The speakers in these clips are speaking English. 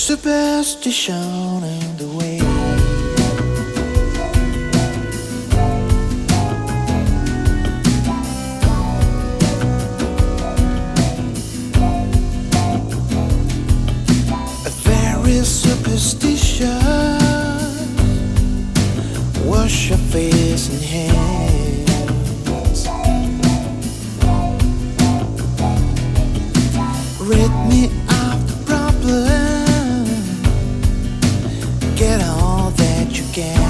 Superstition in the way. Very superstitious. Wash your face and hands. get all that you can.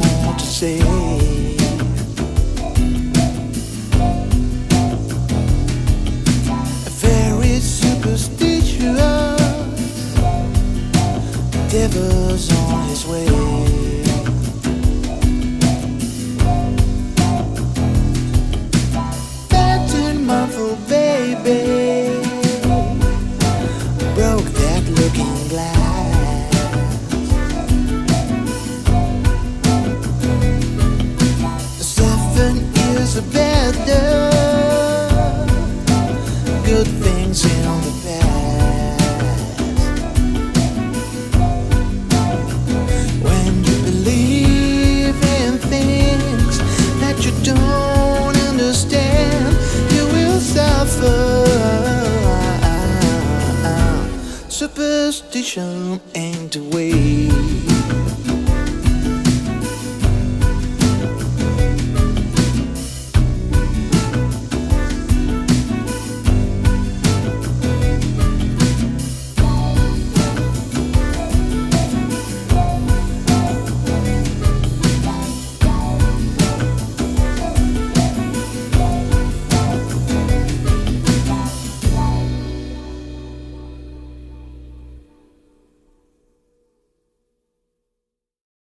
is abandoned. Good things in the past. When you believe in things that you don't understand, you will suffer. Superstition ain't the way.